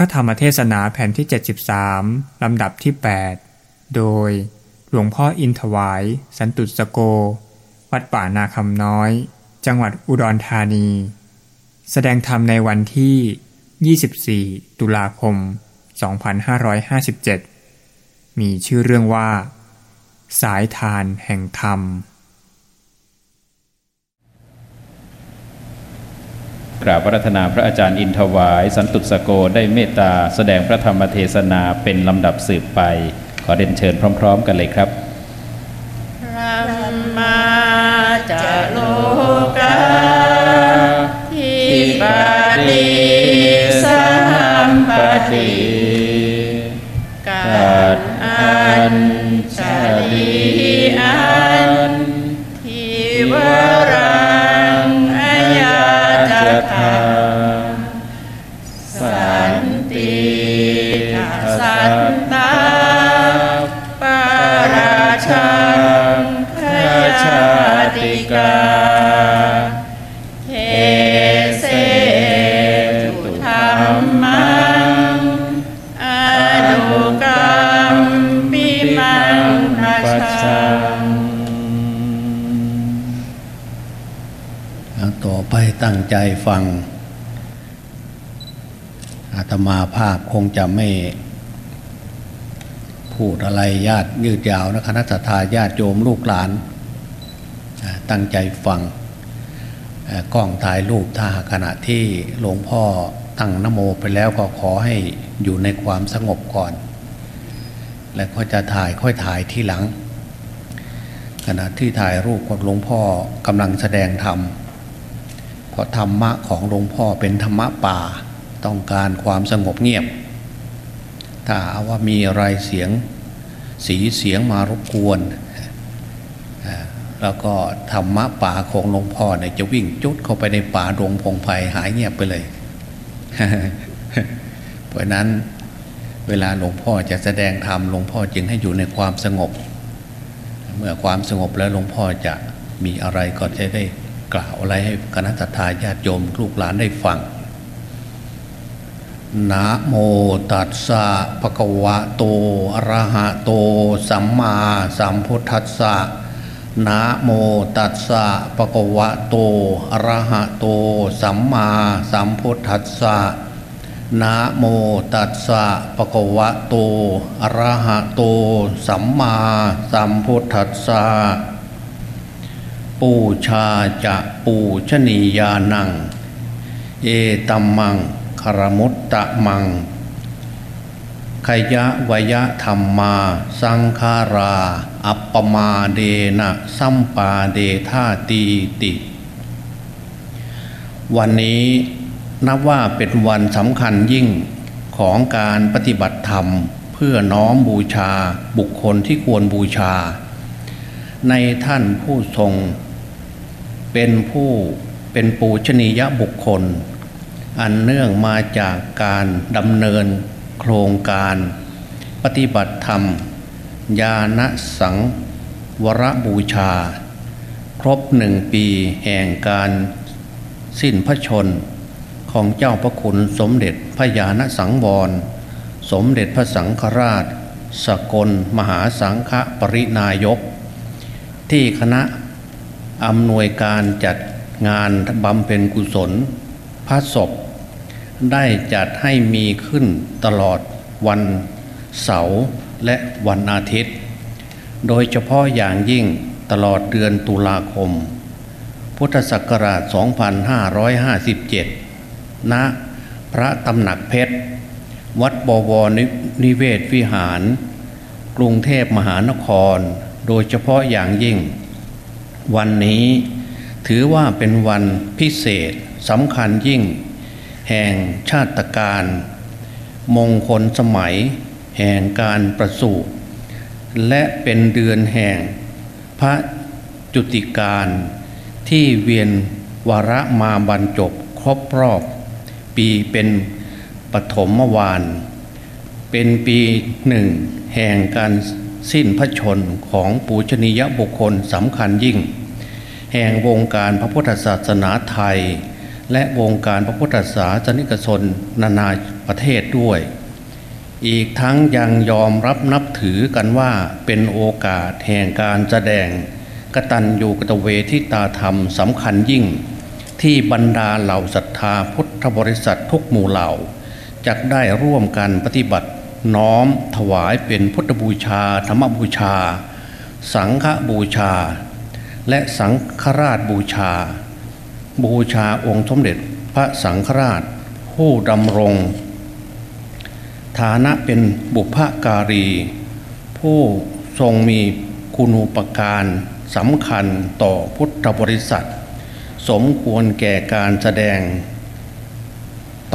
ระธรรมเทศนาแผ่นที่ 73 ลำดับที่ 8 โดยหลวงพ่ออินถวาย สันตุสโก วัดป่านาคำน้อย จังหวัดอุดรธานี แสดงธรรมในวันที่ 24 ตุลาคม 2557 มีชื่อเรื่องว่า สายทานแห่งธรรม กราบรัตนาพระอาจารย์อินทวาย สันตุสโกได้เมตตาแสดงพระธรรมเทศนาเป็นลำดับสืบไป ขอเดินเชิญพร้อม ๆ กันเลยครับ ต่อไปตั้งใจฟัง อาตมาภาพคงจะไม่ พูดอะไรญาติยืดยาวนะคณะทาญาติโยมลูกหลาน ตั้งใจฟังกล้องถ่ายรูปถ้าขณะที่หลวงพ่อตั้งนโมไปแล้วก็ขอให้อยู่ในความสงบก่อน แล้วก็จะถ่ายค่อยถ่ายที่หลัง ขณะที่ถ่ายรูปกับหลวงพ่อกำลังแสดงธรรม เพราะธรรมะของหลวงพ่อเป็นธรรมะป่า ต้องการความสงบเงียบ ถ้าเอาว่ามีอะไรเสียงสีเสียงมารบกวน แล้วก็ธรรมะป่าของหลวงพ่อเนี่ยจะวิ่งจุดเข้าไปในป่าดงพงไพ่หายเงียบไปเลย เพราะนั้นเวลาหลวงพ่อจะแสดงธรรมหลวงพ่อจึงให้อยู่ในความสงบ เมื่อความสงบแล้วหลวงพ่อจะมีอะไรก็จะได้ กล่าวอะไรให้คณะทาญาติโยมลูกหลานได้ฟังนะโมตัสสะภะคะวะโตอะระหะโต สัมมาสัมพุทธัสสะนะโมตัสสะภะคะวะโตอะระหะโต สัมมาสัมพุทธัสสะนะโมตัสสะภะคะวะโตอะระหะโต สัมมาสัมพุทธัสสะ ปูชาจะปูชนียานัง เอตัมมังคารมุตตะมังขยะวยะธรรมมา สังขารา อัปปมาเดนะสัมปาเดธาตีติ วันนี้นับว่าเป็นวันสำคัญยิ่งของการปฏิบัติธรรม เพื่อน้อมบูชาบุคคลที่ควรบูชา ในท่านผู้ทรง เป็นผู้เป็นปูชนียบุคคล อันเนื่องมาจากการดำเนินโครงการ ปฏิบัติธรรม ญาณสังวรบูชา ครบหนึ่งปีแห่งการสิ้นพระชนของเจ้าพระคุณสมเด็จพระญาณสังวร สมเด็จพระสังฆราช สกลมหาสังฆปรินายก ที่คณะ อำนวยการจัดงานบำเพ็ญกุศล พระศพ ได้จัดให้มีขึ้นตลอดวันเสาร์และวันอาทิตย์ โดยเฉพาะอย่างยิ่งตลอดเดือนตุลาคม พุทธศักราช 2557 ณ พระตำหนักเพชร วัดบวรนินิเวศวิหาร กรุงเทพมหานคร โดยเฉพาะอย่างยิ่ง วันนี้ถือว่าเป็นวันพิเศษสำคัญยิ่ง แห่งชาติการ มงคลสมัย แห่งการประสูติและเป็นเดือนแห่งพระจุติการที่เวียนวาระมาบรรจบครบรอบ ปีเป็นปฐมวาน เป็นปีหนึ่งแห่งการสิ้นพระชนของปูชนียบุคคลสำคัญยิ่ง แห่งวงการพระพุทธศาสนาไทย และวงการพระพุทธศาสนิกชนนานาประเทศด้วย อีกทั้งยังยอมรับนับถือกันว่าเป็นโอกาสแห่งการแสดงกตัญญูกตเวทิตาธรรมสำคัญยิ่ง ที่บรรดาเหล่าศรัทธาพุทธบริษัททุกหมู่เหล่าจะได้ร่วมกันปฏิบัติน้อมถวายเป็นพุทธบูชา ธรรมบูชา สังฆบูชา และสังฆราชบูชา บูชาองค์สมเด็จพระสังฆราช ผู้ดำรง ฐานะเป็นบุพการี ผู้ทรงมีคุณูปการสำคัญต่อพุทธบริษัท สมควรแก่การแสดง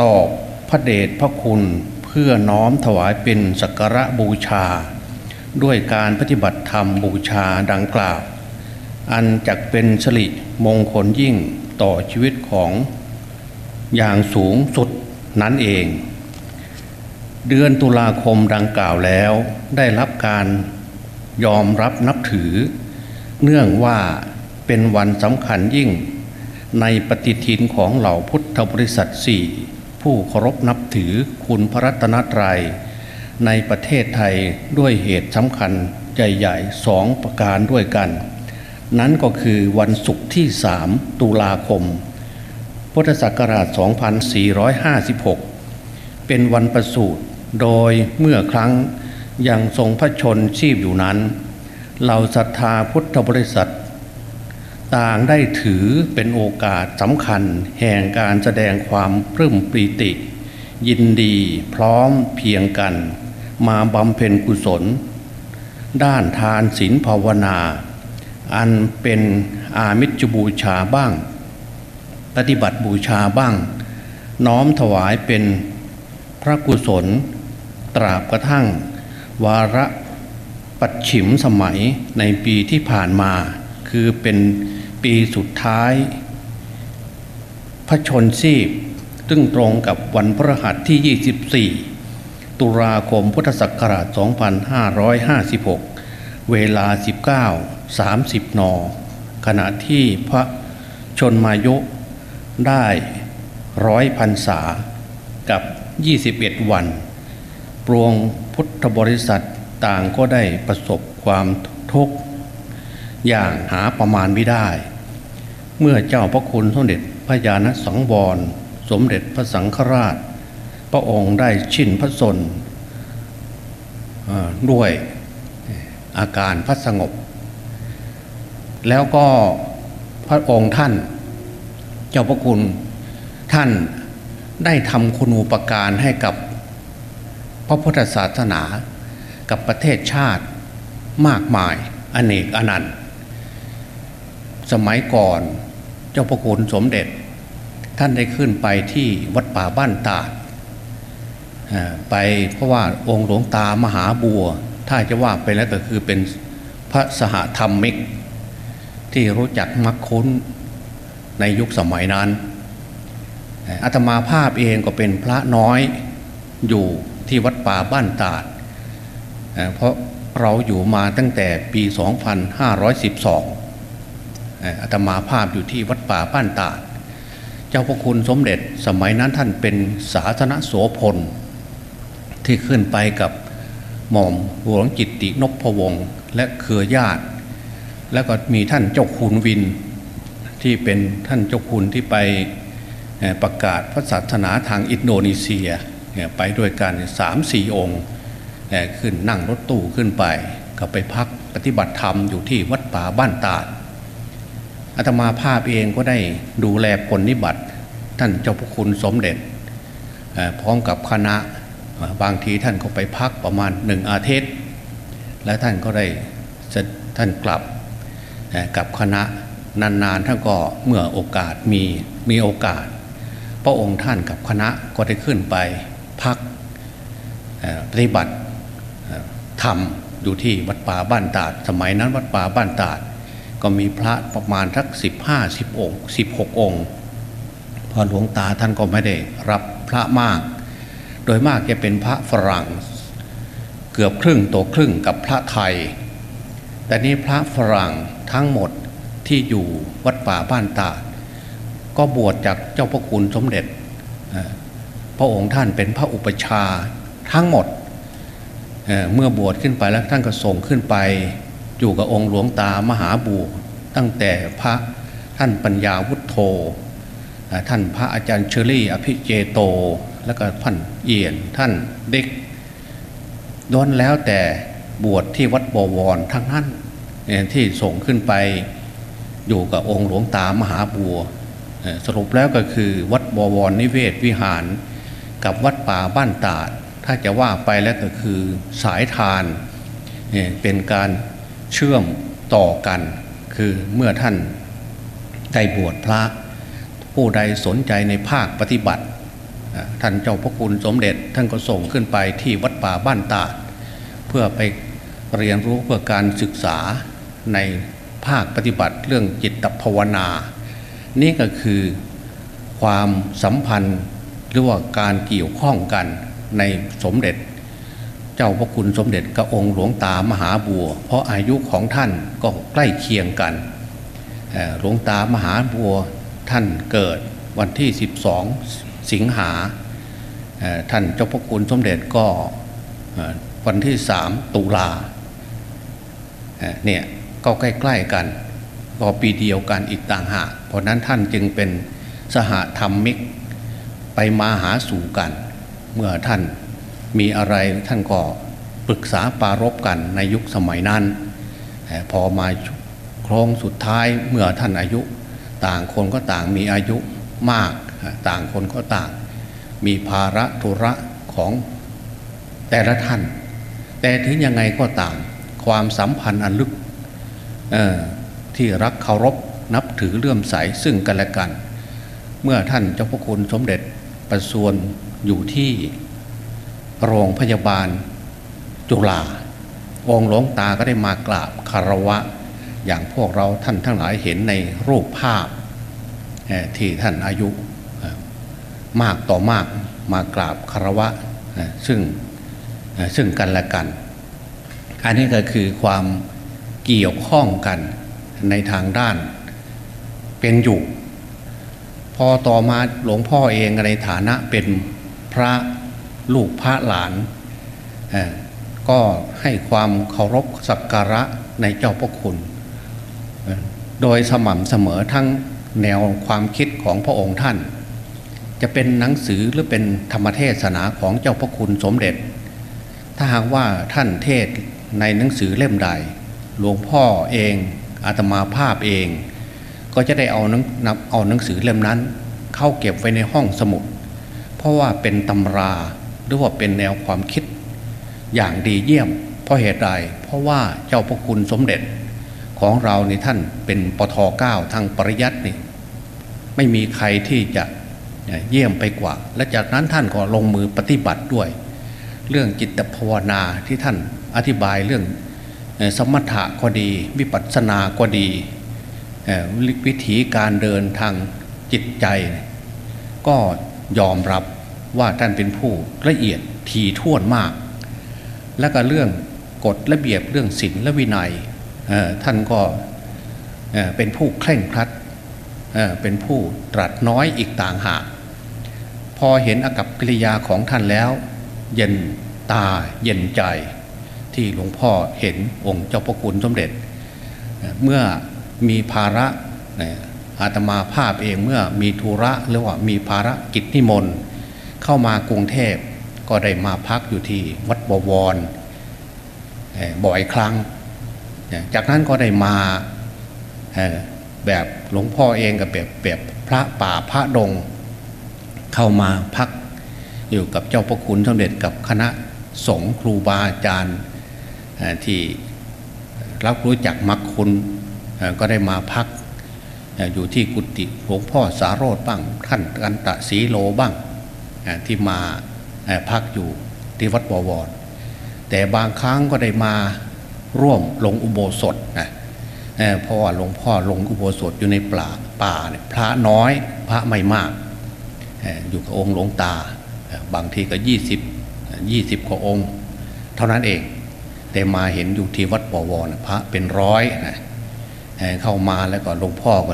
ตอบพระเดชพระคุณเพื่อน้อมถวายเป็นสักการะบูชา ด้วยการปฏิบัติธรรมบูชาดังกล่าว อันจักเป็นสลิมงคลยิ่งต่อชีวิตของอย่างสูงสุดนั้นเอง เดือนตุลาคมดังกล่าวแล้วได้รับการยอมรับนับถือ เนื่องว่าเป็นวันสำคัญยิ่ง ในปฏิทินของเหล่าพุทธบริษัทสี่ผู้เคารพนับถือคุณพระรัตนตรัย ในประเทศไทยด้วยเหตุสำคัญใหญ่ๆสองประการด้วยกัน นั้นก็คือวันศุกร์ที่สามตุลาคม พุทธศักราช 2456 เป็นวันประสูติโดยเมื่อครั้งยังทรงพระชนชีพอยู่นั้น เราศรัทธาพุทธบริษัท ต่างได้ถือเป็นโอกาสสำคัญแห่งการแสดงความปลื้มปรีติ ยินดีพร้อมเพียงกัน มาบำเพ็ญกุศล ด้านทานศีลภาวนา อันเป็นอามิจบูชาบ้าง ปฏิบัติบูชาบ้าง น้อมถวายเป็นพระกุศล ตราบกระทั่ง วาระปัดฉิมสมัยในปีที่ผ่านมา คือเป็นปีสุดท้าย พระชนชีพซึ่งตรงกับวันพระหัสที่ 24 ตุลาคมพุทธศักราช 2556 เวลา 19 30 นอ ขณะที่พระชนมายุได้ร้อยพรรษากับ 21 วัน ปรวงพุทธบริษัทต่างก็ได้ประสบความทุกข์อย่างหาประมาณไม่ได้ เมื่อเจ้าพระคุณสมเด็จพระญาณสังวรสมเด็จพระสังฆราช พระองค์ได้ชินพระสนด้วยอาการพระสงบ แล้วก็พระองค์ท่าน เจ้าพระคุณท่านได้ทำคุณูปการให้กับพระพุทธศาสนากับประเทศชาติมากมายอเนกอนันต์ สมัยก่อนเจ้าพระคุณสมเด็จ ท่านได้ขึ้นไปที่วัดป่าบ้านตาดไปเพราะว่าองค์หลวงตามหาบัว ถ้าจะว่าไปแล้วก็คือเป็นพระสหธรรมิก ที่รู้จักมักคุ้นในยุคสมัยนั้นอาตมาภาพเองก็เป็นพระน้อยอยู่ที่วัดป่าบ้านตาด เพราะเราอยู่มาตั้งแต่ปี 2512อาตมาภาพอยู่ที่วัดป่าบ้านตาด เจ้าพระคุณสมเด็จสมัยนั้นท่านเป็นสาธารณโสพล ที่ขึ้นไปกับหม่อมหลวงจิตตินพวงศ์และเครือญาติ แล้วก็มีท่านเจ้าคุณวินที่เป็นท่านเจ้าคุณที่ไปประกาศพระศาสนาทางอินโดนีเซียไปด้วยกันสามสี่องค์ขึ้นนั่งรถตู้ขึ้นไป ก็ไปพักปฏิบัติธรรมอยู่ที่วัดป่าบ้านตาดอาตมาภาพเองก็ได้ดูแลผลนิบัติ ท่านเจ้าพระคุณสมเด็จพร้อมกับคณะบางทีท่านก็ไปพักประมาณหนึ่งอาทิตย์ และท่านก็ได้ท่านกลับ กับคณะนานๆท่านก็เมื่อโอกาสมีมีโอกาส พระองค์ท่านกับคณะก็ได้ขึ้นไปพักปฏิบัติธรรมอยู่ที่วัดป่าบ้านตาด สมัยนั้นวัดป่าบ้านตาด ก็มีพระประมาณทักสิบห้าสิบองค์สิบหกองค์พอหลวงตาท่านก็ไม่ได้รับพระมาก โดยมากจะเป็นพระฝรั่ง เกือบครึ่งตัวครึ่งกับพระไทย แต่นี้พระฝรั่ง ทั้งหมดที่อยู่วัดป่าบ้านตาดก็บวชจากเจ้าพระคุณสมเด็จ พระองค์ท่านเป็นพระอุปชาทั้งหมดเเมื่อบวชขึ้นไปแล้วท่านก็ส่งขึ้นไป อยู่กับองค์หลวงตามหาบูตั้งแต่พระท่านปัญญาวุฒโธท่านพระอาจารย์เชอรี่ อภิเจโต แล้วก็ท่านเอียนท่านเด็กด้นแล้วแต่บวชที่วัดบวรทั้งนั้น ที่ส่งขึ้นไปอยู่กับองค์หลวงตามหาบัว สรุปแล้วก็คือวัดบวรนิเวศวิหาร กับวัดป่าบ้านตาด ถ้าจะว่าไปแล้วก็คือสายทานเป็นการเชื่อมต่อกัน คือเมื่อท่านได้บวชพระ ผู้ใดสนใจในภาคปฏิบัติ ท่านเจ้าพระคุณสมเด็จท่านก็ส่งขึ้นไปที่วัดป่าบ้านตาด เพื่อไปเรียนรู้เพื่อการศึกษา ในภาคปฏิบัติเรื่องจิตภาวนา นี่ก็คือความสัมพันธ์หรือว่าการเกี่ยวข้องกันในสมเด็จ เจ้าพระคุณสมเด็จกับองค์หลวงตามหาบัว เพราะอายุของท่านก็ใกล้เคียงกันหลวงตามหาบัวท่านเกิดวันที่ 12 สิงหาท่านเจ้าพระคุณสมเด็จก็วันที่สามตุลาเนี่ย ก็ใกล้ๆกันก็ปีเดียวกันอีกต่างหากเพราะนั้นท่านจึงเป็นสหธรรมิกไปมาหาสู่กัน เมื่อท่านมีอะไรท่านก็ปรึกษาปารบกันในยุคสมัยนั้น พอมาครองสุดท้ายเมื่อท่านอายุ ต่างคนก็ต่างมีอายุมากต่างคนก็ต่าง มีภาระธุระของแต่ละท่าน แต่ถึงยังไงก็ต่างความสัมพันธ์อันลึก ที่รักเคารพนับถือเลื่อมใสซึ่งกันและกัน เมื่อท่านเจ้าพระคุณสมเด็จประสวนอยู่ที่โรงพยาบาลจุฬาองค์หลวงตาก็ได้มากราบคารวะ อย่างพวกเราท่านทั้งหลายเห็นในรูปภาพที่ท่านอายุมากต่อมากมากราบคารวะซึ่งซึ่งกันและกัน อันนี้ก็คือความ เกี่ยวข้องกันในทางด้านเป็นอยู่ พอต่อมาหลวงพ่อเองในฐานะเป็นพระลูกพระหลาน ก็ให้ความเคารพสักการะในเจ้าพระคุณ โดยสม่ำเสมอทั้งแนวความคิดของพระองค์ท่าน จะเป็นหนังสือหรือเป็นธรรมเทศนาของเจ้าพระคุณสมเด็จ ถ้าหากว่าท่านเทศในหนังสือเล่มใด หลวงพ่อเองอาตมาภาพเอง ก็จะได้เอานังเอาหนังสือเล่มนั้น เข้าเก็บไว้ในห้องสมุด เพราะว่าเป็นตำราหรือว่าเป็นแนวความคิดอย่างดีเยี่ยม เพราะเหตุใดเพราะว่าเจ้าพระคุณสมเด็จของเราในท่านเป็นปทเก้าทางปริยัตินี่ไม่มีใครที่จะเยี่ยมไปกว่า และจากนั้นท่านก็ลงมือปฏิบัติด้วย เรื่องจิตภาวนาที่ท่านอธิบายเรื่อง สมถะก็ดี วิปัสสนาก็ดีวิธีการเดินทางจิตใจ ก็ยอมรับว่าท่านเป็นผู้ละเอียดทีท่วนมาก และก็เรื่องกฎระเบียบเรื่องศีลและวินัยท่านก็เป็นผู้เคร่งครัดเป็นผู้ตรัสน้อยอีกต่างหาก พอเห็นอากับกิริยาของท่านแล้ว เย็นตาเย็นใจ ที่หลวงพ่อเห็นองค์เจ้าพระคุณสมเด็จ เมื่อมีภาระอาตมาภาพเองเมื่อมีธุระหรือว่ามีภารกิจนิมนต์เข้ามากรุงเทพก็ได้มาพักอยู่ที่วัดบวรบ่อยครั้ง จากนั้นก็ได้มาแบบหลวงพ่อเองกับแบบแบบพระป่าพระดง เข้ามาพักอยู่กับเจ้าพระคุณสมเด็จกับคณะสงฆ์ครูบาอาจารย์ ที่รับรู้จักมักคุณก็ได้มาพักอยู่ที่กุฏิหลวงพ่อสาโรธบ้างท่านกันตะสีโลบ้างที่มาพักอยู่ที่วัดบวรแต่บางครั้งก็ได้มาร่วมลงอุโบสถนะเพราะว่าหลวงพ่อลงอุโบสถอยู่ในป่าป่าเนี่ยพระน้อยพระไม่มาก อยู่กับองค์หลวงตา บางทีก็ยี่สิบยี่สิบกว่าองค์ เท่านั้นเอง แต่มาเห็นอยู่ที่วัดบวรนะพระเป็นร้อยนะเข้ามาแล้วก็หลวงพ่อก็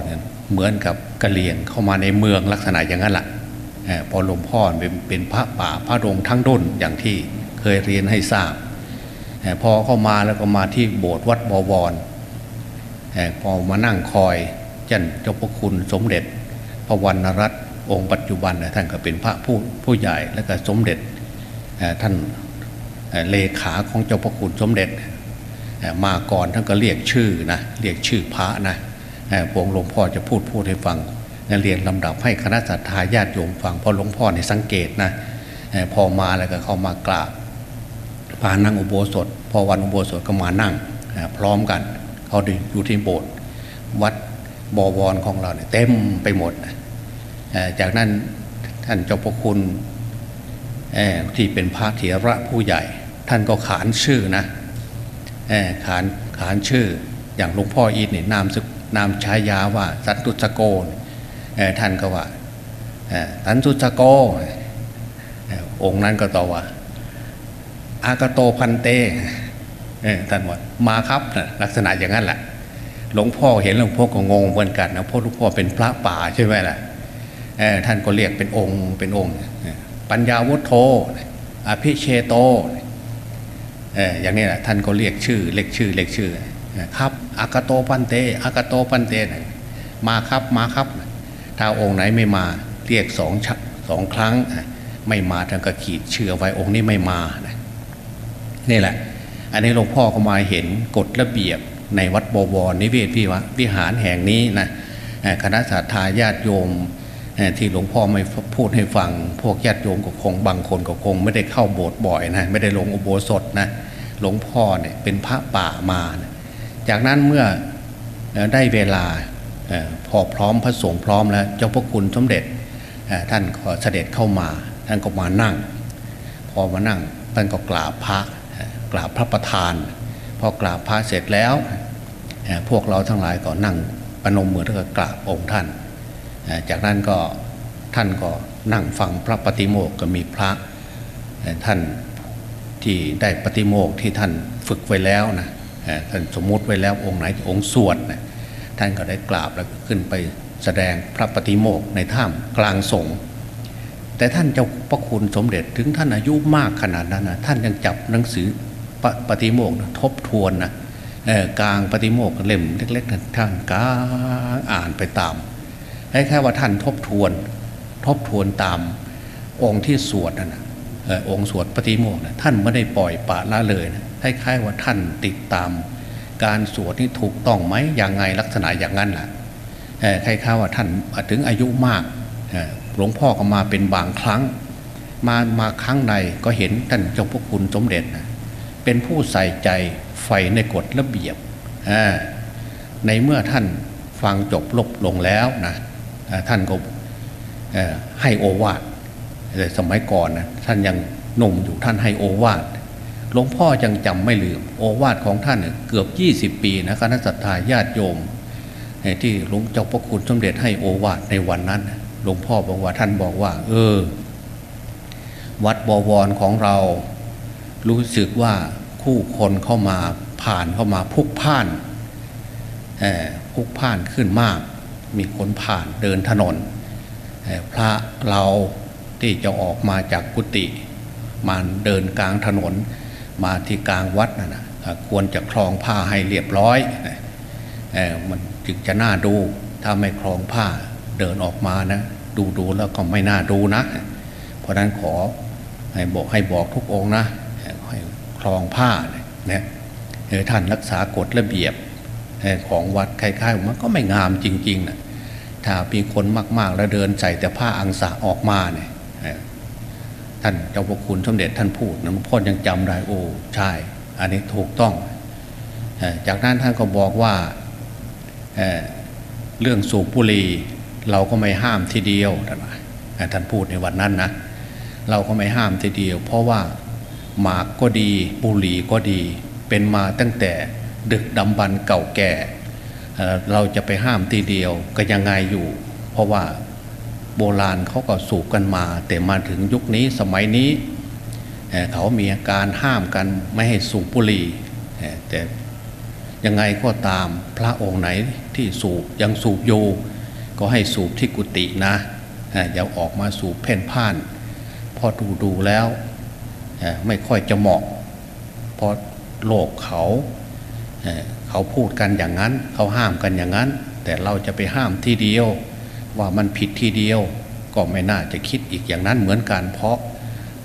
เหมือนกับกะเหลี่ยงเข้ามาในเมืองลักษณะอย่างนั้นแหละพอหลวงพ่อเป็นเป็นพระป่าพระดงทั้งด้นอย่างที่เคยเรียนให้ทราบพอเข้ามาแล้วก็มาที่โบสถ์วัดบวรพอมานั่งคอยจันเจ้าพระคุณสมเด็จ พระวรรณรัตน์องค์ปัจจุบันท่านก็เป็นพระผู้ผู้ใหญ่และก็สมเด็จท่าน เลขาของเจ้าพระคุณสมเด็จ มาก่อนท่านก็เรียกชื่อนะเรียกชื่อพระนะพวงหลวงพ่อจะพูดพูดให้ฟังเรียนลำดับให้คณะสัตยาญาติโยมฟังเพราะหลวงพ่อในสังเกตนะพอมาแล้วก็เข้ามากราบพานั่งอุโบสถ พอวันอุโบสถก็มานั่งพร้อมกันเขาอยู่ที่โบสถ์วัดบวรของเราเนี่ยเต็มไปหมด จากนั้นท่านเจ้าพระคุณที่เป็นพระเถระผู้ใหญ่ ท่านก็ขานชื่อนะขานขานชื่ออย่างหลวงพ่ออีทเนี่ยนามนามชายาว่าสันตุสโกท่านก็ว่าสันตุสโกองค์นั้นก็ตอบว่าอากาโตพันเตท่านว่ามาครับลักษณะอย่างนั้นแหละหลวงพ่อเห็นหลวงพ่อก็งงเหมือนกันนะเพราะหลวงพ่อเป็นพระป่าใช่ไหมล่ะท่านก็เรียกเป็นองค์เป็นองค์ ปัญญาวุฒโธอภิเชโต อย่างนี้แหละท่านก็เรียกชื่อเรียกชื่อเรียกชื่อครับอากาโตปันเตอากาโตปันเตมาครับมาครับ ถ้าองค์ไหนไม่มาเรียกสองชักสองครั้ง ไม่มาท่านก็ขีดเชื่อไว้องค์นี้ไม่มานี่แหละ อันนี้หลวงพ่อก็มาเห็นกฎระเบียบในวัดบวรนิเวศพิวะวิหารแห่งนี้นะคณะสัตยาญาติโยม ที่หลวงพ่อไม่พูดให้ฟัง พวกญาติโยมก็คงบางคนก็คง ไม่ได้เข้าโบสถ์บ่อยนะไม่ได้ลงอุโบสถนะหลวงพ่อเนี่ยเป็นพระป่ามานะจากนั้นเมื่อได้เวลาพอพร้อมพระสงฆ์พร้อมแล้ว เจ้าพระคุณสมเด็จท่านก็เสด็จเข้ามา ท่านก็มานั่ง พอมานั่งท่านก็กราบพระกราบพระประธาน พอกราบพระเสร็จแล้ว พวกเราทั้งหลายก็นั่งปนมมือแล้วก็กราบองค์ท่าน จากนั้นก็ท่านก็นั่งฟังพระปฏิโมกก็มีพระท่านที่ได้ปฏิโมกที่ท่านฝึกไว้แล้วนะท่านสมมุติไว้แล้วองค์ไหนองค์สวดนะท่านก็ได้กราบแล้วขึ้นไปแสดงพระปฏิโมกในถ้ำกลางสงฆ์แต่ท่านเจ้าพระคุณสมเด็จถึงท่านอายุมากขนาดนั้นนะท่านยังจับหนังสือปปฏิโมกทบทวนนะกลางปฏิโมกเล่มเล็กๆท่านกลางอ่านไปตาม คล้ายๆว่าท่านทบทวน ทบทวนตามองค์ที่สวดนะนะองค์สวดปฏิโมกนะท่านไม่ได้ปล่อยปะละเลยนะคล้ายๆว่าท่านติดตาม การสวดนี่ถูกต้องไหมอย่างไงลักษณะอย่างนั้นแหละคล้ายๆว่าท่านถึงอายุมากหลวงพ่อก็มาเป็นบางครั้ง มามาครั้งในก็เห็นท่านเจ้าพระคุณสมเด็จนะเป็นผู้ใส่ใจใฝ่ในกฎระเบียบในเมื่อท่านฟังจบลบลงแล้วนะ ท่านก็ให้โอวาทแต่สมัยก่อนนะท่านยังหนุ่มอยู่ท่านให้โอวาทหลวงพ่อยังจำไม่ลืม โอวาทของท่านเกือบ 20 ปีนะคณะสัตยาญาติโยม ที่หลวงเจ้าพระคุณสมเด็จให้โอวาทในวันนั้นหลวงพ่อบอกว่าท่านบอกว่า เออ วัดบวรของเรา รู้สึกว่าคู่คนเข้ามาผ่านเข้ามาพุกพ่านพุกพ่านขึ้นมาก มีคนผ่านเดินถนน พระเราที่จะออกมาจากกุฏิมาเดินกลางถนน มาที่กลางวัดนะนะควรจะคลองผ้าให้เรียบร้อยมันจึงจะน่าดูถ้าไม่คลองผ้าเดินออกมานะ ดูดูแล้วก็ไม่น่าดูนะ เพราะนั้นขอให้บอกให้บอกทุกองนะให้คลองผ้าเนี่ยท่านรักษากฎระเบียบ ของวัดคล้ายๆมันก็ไม่งามจริงๆนะถ้ามีคนมากๆแล้วเดินใส่แต่ผ้าอังสะออกมาเนี่ยท่านเจ้าพระคุณสมเด็จท่านพูดนะพ่อยังจำได้โอ้ใช่ อันนี้ถูกต้อง จากนั้นท่านก็บอกว่าเเรื่องสูบบุหรี่เราก็ไม่ห้ามทีเดียวท่านท่านพูดในวันนั้นนะเราก็ไม่ห้ามทีเดียว เพราะว่าหมากก็ดีบุหรี่ก็ดี เป็นมาตั้งแต่ ดึกดำบรรเก่าแก่ เราจะไปห้ามทีเดียวก็ยังไงอยู่ เพราะว่าโบราณเขาก็สูบกันมา แต่มาถึงยุคนี้สมัยนี้เขามีการห้ามกันไม่ให้สูบบุหรี่แต่ยังไงก็ตามพระองค์ไหนที่สูบยังสูบโยก็ให้สูบที่กุฏินะอย่าออกมาสูบเพ่นพ่านพอดูดูแล้วไม่ค่อยจะเหมาะเพราะโลกเขา เขาพูดกันอย่างนั้น เขาห้ามกันอย่างนั้น แต่เราจะไปห้ามทีเดียว ว่ามันผิดทีเดียว ก็ไม่น่าจะคิดอีกอย่างนั้นเหมือนกัน เพราะ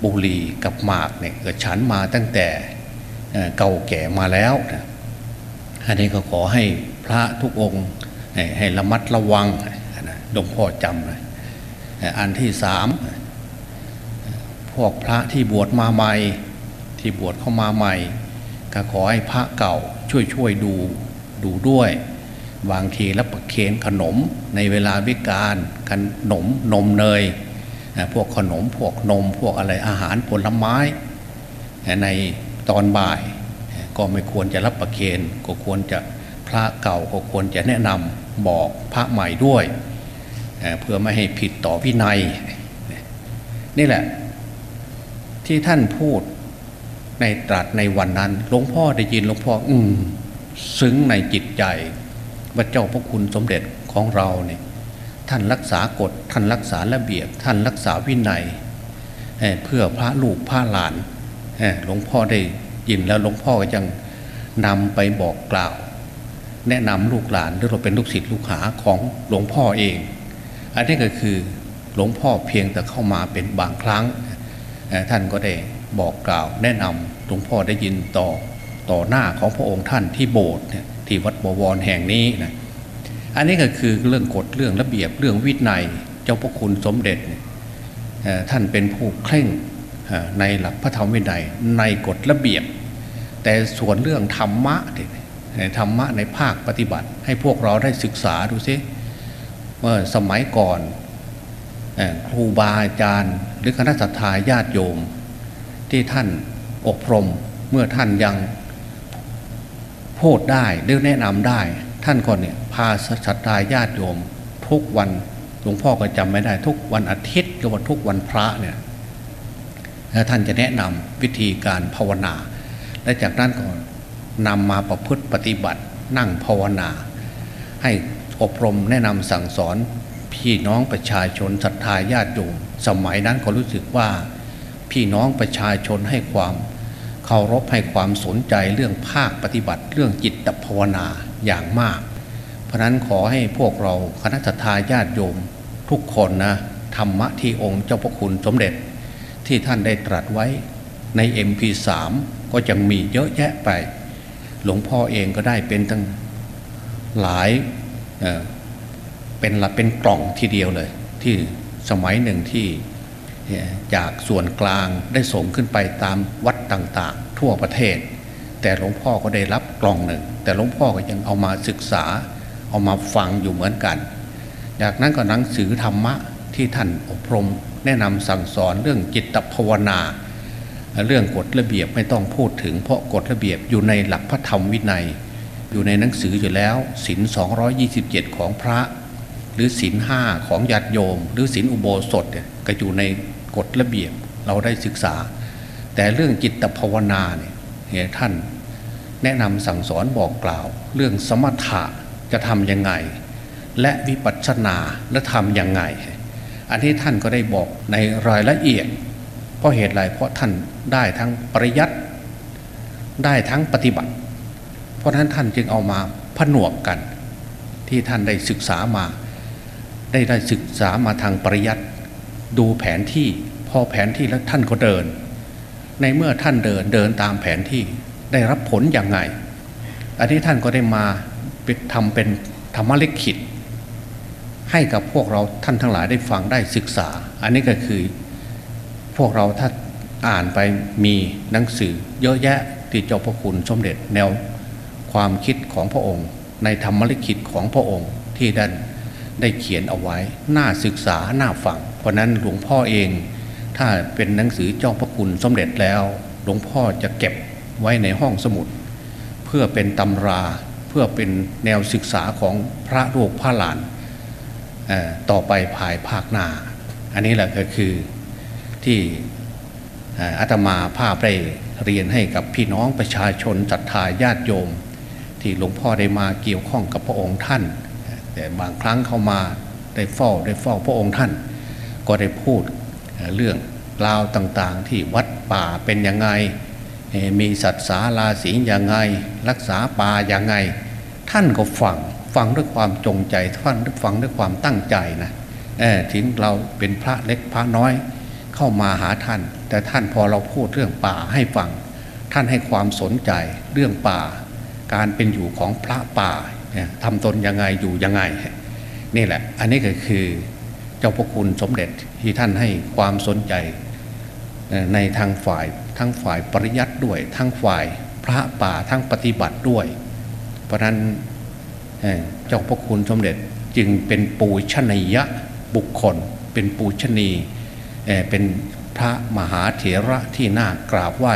บุหรี่กับหมากเนี่ยเกิดฉันมาตั้งแต่เก่าแก่มาแล้วอันนี้ก็ขอให้พระทุกองค์ให้ระมัดระวังหลวงพ่อจำเลยอันที่สามพวกพระที่บวชมาใหม่ที่บวชเข้ามาใหม่ ก็ขอให้พระเก่าช่วยช่วยดูดูด้วยบางทีรับประเคนขนมในเวลาวิการขนมนมเนยพวกขนมพวกนมพวกอะไรอาหารผลไม้ ในตอนบ่าย ก็ไม่ควรจะรับประเคนก็ควรจะพระเก่าก็ควรจะแนะนำบอกพระใหม่ด้วย เพื่อไม่ให้ผิดต่อวินัยนี่แหละ ที่ท่านพูด ในตรัสในวันนั้นหลวงพ่อได้ยินหลวงพ่ออืมซึ้งในจิตใจว่าเจ้าพระคุณสมเด็จของเราเนี่ยท่านรักษากฎท่านรักษาระเบียบ ท่านรักษาวินัยเเพื่อพระลูกพระหลานหลวงพ่อได้ยินแล้วหลวงพ่อก็ยังนำไปบอกกล่าว แนะนำลูกหลานหรือเราเป็นลูกศิษย์ลูกหาของหลวงพ่อเอง อันนี้ก็คือหลวงพ่อเพียงแต่เข้ามาเป็นบางครั้งท่านก็ได้ บอกกล่าวแนะนำหลวงพ่อได้ยินต่อต่อหน้าของพระองค์ท่านที่โบสถ์ที่วัดบวรแห่งนี้นะอันนี้ก็คือเรื่องกฎเรื่องระเบียบเรื่องวินัยเจ้าพระคุณสมเด็จท่านเป็นผู้เคร่งในหลักพระธรรมวินัยในกฎระเบียบ แต่ส่วนเรื่องธรรมะธรรมะในภาคปฏิบัติ ให้พวกเราได้ศึกษาดูซิเมื่อสมัยก่อนครูบาอาจารย์ หรือคณะสัตยาญาติโยม ที่ท่านอบรมเมื่อท่านยังพูดได้หรือแนะนำได้ ท่านก็เนี่ยพาสัตยาญาติโยม ทุกวันหลวงพ่อก็จำไม่ได้ ทุกวันอาทิตย์หรือว่าทุกวันพระเนี่ยท่านจะแนะนำวิธีการภาวนา และจากนั้นก็นำมาประพฤติปฏิบัตินั่งภาวนา ให้อบรมแนะนำสั่งสอนพี่น้องประชาชนศรัทธาญาติโยมสมัยนั้นก็รู้สึกว่า พี่น้องประชาชนให้ความเคารพให้ความสนใจเรื่องภาคปฏิบัติ เรื่องจิตภาวนาอย่างมาก เพราะนั้นขอให้พวกเราคณะทาญาติโยมทุกคนนะธรรมะที่องค์เจ้าพระคุณสมเด็จ ที่ท่านได้ตรัสไว้ใน MP3 ก็ยังมีเยอะแยะไป หลวงพ่อเองก็ได้เป็นตั้งหลายเเป็นละเป็นกล่องทีเดียวเลย ที่สมัยหนึ่งที่ จากส่วนกลางได้ส่งขึ้นไปตามวัดต่างๆ ทั่วประเทศ แต่หลวงพ่อก็ได้รับกล่องหนึ่ง แต่หลวงพ่อก็ยังเอามาศึกษา เอามาฟังอยู่เหมือนกัน จากนั้นก็หนังสือธรรมะที่ท่านอบรม แนะนำสั่งสอนเรื่องจิตภาวนา เรื่องกฎระเบียบไม่ต้องพูดถึง เพราะกฎระเบียบอยู่ในหลักพระธรรมวินัย อยู่ในหนังสืออยู่แล้วศิน227 ของพระ หรือศินห้าของญาติโยม หรือศินอุโบสถก็อยู่ใน กฎระเบียบเราได้ศึกษา แต่เรื่องจิตภาวนาเนี่ยท่านแนะนำสั่งสอนบอกกล่าว เรื่องสมถะจะทำยังไง และวิปัสสนาและทำยังไง อันนี้ท่านก็ได้บอกในรายละเอียด เพราะเหตุไรเพราะท่านได้ทั้งปริยัติได้ทั้งปฏิบัติ เพราะนั้นท่านจึงเอามาผนวกกัน ที่ท่านได้ศึกษามา ได้ได้ศึกษามาทางปริยัติ ดูแผนที่พอแผนที่แล้วท่านก็เดิน ในเมื่อท่านเดินเดินตามแผนที่ได้รับผลอย่างไง อันนี้ท่านก็ได้มาทำเป็นธรรมลิขิตให้กับพวกเราท่านทั้งหลายได้ฟังได้ศึกษา อันนี้ก็คือพวกเราถ้าอ่านไปมีหนังสือเยอะแยะที่เจ้าพระคุณสมเด็จแนวความคิดของพระองค์ ในธรรมลิขิตของพระองค์ที่ด้าน ได้เขียนเอาไว้น่าศึกษาน่าฟัง เพราะนั้นหลวงพ่อเอง ถ้าเป็นหนังสือเจ้าพระคุณสมเด็จแล้ว หลวงพ่อจะเก็บไว้ในห้องสมุด เพื่อเป็นตำราเพื่อเป็นแนวศึกษาของพระลูกพระหลานต่อไปภายภาคหน้า อันนี้แหละก็คือที่อาตมาภาพได้เรียนให้กับพี่น้องประชาชนศรัทธาญาติโยม ที่หลวงพ่อได้มาเกี่ยวข้องกับพระองค์ท่าน แต่บางครั้งเข้ามาได้เฝ้าได้เฝ้าพระองค์ท่าน ก็ได้พูดเรื่องราวต่างๆ ที่วัดป่าเป็นยังไง มีสัตว์สาราสีอย่างไง รักษาป่าอย่างไง ท่านก็ฟังฟังด้วยความจงใจฟังฟังด้วยความตั้งใจนะถึงเราเป็นพระเล็กพระน้อยเข้ามาหาท่าน แต่ท่านพอเราพูดเรื่องป่าให้ฟัง ท่านให้ความสนใจเรื่องป่า การเป็นอยู่ของพระป่า ทำตนยังไงอยู่ยังไง นี่แหละ อันนี้ก็คือเจ้าพระคุณสมเด็จที่ท่านให้ความสนใจในทางฝ่ายทั้งฝ่ายปริยัติด้วย ทั้งฝ่ายพระป่าทั้งปฏิบัติด้วย เพราะนั้นเจ้าพระคุณสมเด็จจึงเป็นปูชนียะบุคคล เป็นปูชนีเป็นพระมหาเถระที่น่ากราบไหว้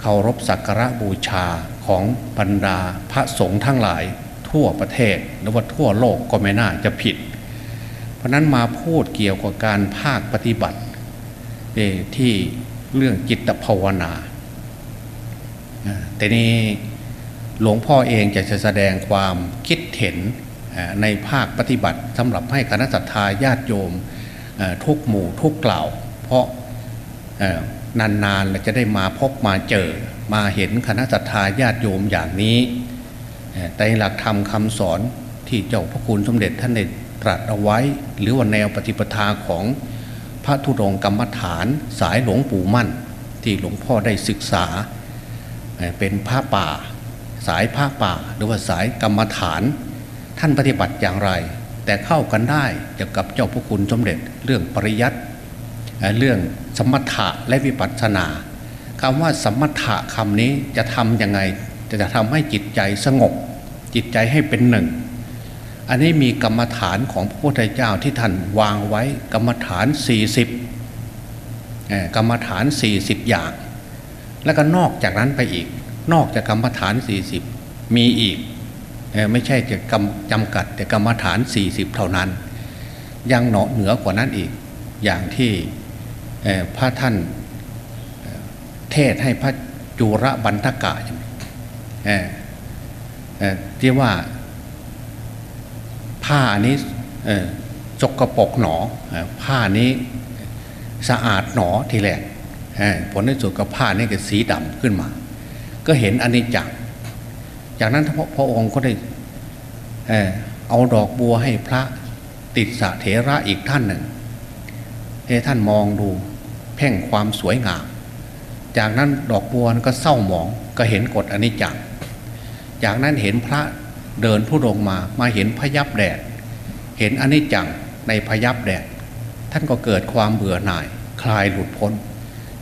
เคารพสักการะบูชาของบรรดาพระสงฆ์ทั้งหลาย ทั่วประเทศหรือว่าทั่วโลกก็ไม่น่าจะผิด เพราะนั้นมาพูดเกี่ยวกับการภาคปฏิบัติที่เรื่องจิตภาวนาแต่นี้หลวงพ่อเองจะแสดงความคิดเห็นในภาคปฏิบัติสำหรับให้คณะสัตยาญาติโยมทุกหมู่ทุกกล่าว เพราะนานๆเราจะได้มาพบมาเจอมาเห็นคณะสัตยาญาติโยมอย่างนี้ แต่หลักธรรมคำสอนที่เจ้าพระคุณสมเด็จท่านได้ตรัสเอาไว้ หรือว่าแนวปฏิปทาของพระธุดงกรรมฐานสายหลวงปู่มั่น ที่หลวงพ่อได้ศึกษา เป็นพระป่า สายพระป่า หรือว่าสายกรรมฐาน ท่านปฏิบัติอย่างไร แต่เข้ากันได้เกี่ยวกับเจ้าพระคุณสมเด็จเรื่องปริยัติเรื่องสมถะและวิปัสสนาคำว่าสมถะคำนี้จะทำยังไง จะทำให้จิตใจสงบ จิตใจให้เป็นหนึ่ง อันนี้มีกรรมฐานของพระพุทธเจ้าที่ท่านวางไว้กรรมฐาน 40กรรมฐาน 40 อย่าง แล้วก็นอกจากนั้นไปอีก นอกจากกรรมฐาน 40 มีอีกไม่ใช่จะจำกัด แต่กรรมฐาน 40 เท่านั้น ยังเหนาะเหนือกว่านั้นอีก อย่างที่พระท่านเทศให้พระจุระบันทกะ ที่ว่าผ้าอันนี้จกกระปกหนอผ้านี้สะอาดหนอทีแรกผลในสุดกับผ้านี่ก็สีดำขึ้นมา ก็เห็นอันนี้จังจากนั้นพระองค์ก็ได้เออเอาดอกบัวให้พระติดสะเถระอีกท่านหนึ่งให้ท่านมองดูเพ่งความสวยงาม จากนั้นดอกบัวก็เศร้าหมองก็เห็นกฎอนิจจัง จากนั้นเห็นพระเดินผู้ลงมามาเห็นพยับแดด เห็นอนิจจังในพยับแดด ท่านก็เกิดความเบื่อหน่าย คลายหลุดพ้น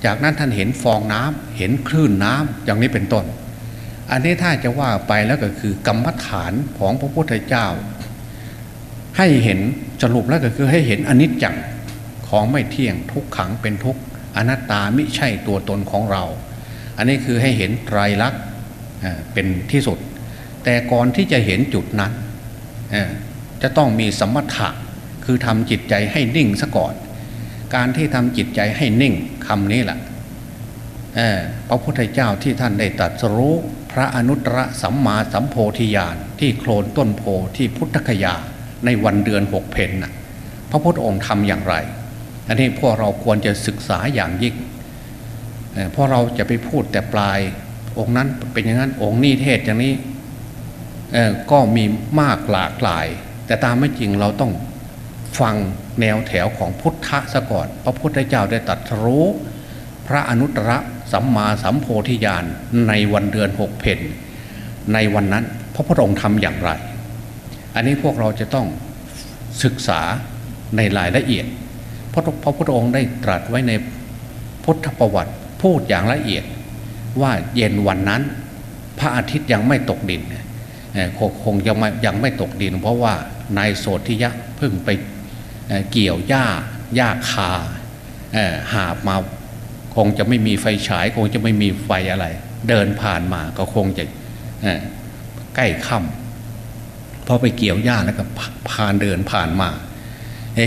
จากนั้นท่านเห็นฟองน้ำเห็นคลื่นน้ำอย่างนี้เป็นต้น อันนี้ถ้าจะว่าไปแล้วก็คือกรรมฐานของพระพุทธเจ้า ให้เห็นสรุปแล้วก็คือให้เห็นอนิจจังของไม่เที่ยงทุกขังเป็นทุกอนัตตาไม่ใช่ตัวตนของเรา อันนี้คือให้เห็นไตรลักษณ์เป็นที่สุด แต่ก่อนที่จะเห็นจุดนั้น จะต้องมีสมถะคือทำจิตใจให้นิ่งซะก่อน การที่ทำจิตใจให้นิ่งคำนี้แหละพระพุทธเจ้าที่ท่านได้ตรัสรู้พระอนุตตรสัมมาสัมโพธิญาณที่โคลนต้นโพที่พุทธคยาในวันเดือนหกเพนนะพระพุทธองค์ทำอย่างไร อันนี้พวกเราควรจะศึกษาอย่างยิ่งเพราะเราจะไปพูดแต่ปลาย องค์นั้นเป็นอย่างนั้นองค์นี้เทศอย่างนี้ ก็มีมากหลากหลาย แต่ตามไม่จริงเราต้องฟังแนวแถวของพุทธะซะก่อน พระพุทธเจ้าได้ตรัสรู้ พระอนุตตรสัมมาสัมโพธิญาณในวันเดือนหกเพนในวันนั้นพระพุทธองค์ทำอย่างไร อันนี้พวกเราจะต้องศึกษาในรายละเอียดเพราะพระพุทธองค์ได้ตรัสไว้ในพุทธประวัติพูดอย่างละเอียดว่าเย็นวันนั้น พระอาทิตย์ยังไม่ตกดิน คงยังไม่ยังไม่ตกดิน เพราะว่านายโสธิยะเพิ่งไปเกี่ยวหญ้าหญ้าคาหาบมาคงจะไม่มีไฟฉาย คงจะไม่มีไฟอะไร เดินผ่านมาก็คงจะใกล้ค่ำพอไปเกี่ยวหญ้าแล้วก็ผ่านเดินผ่านมา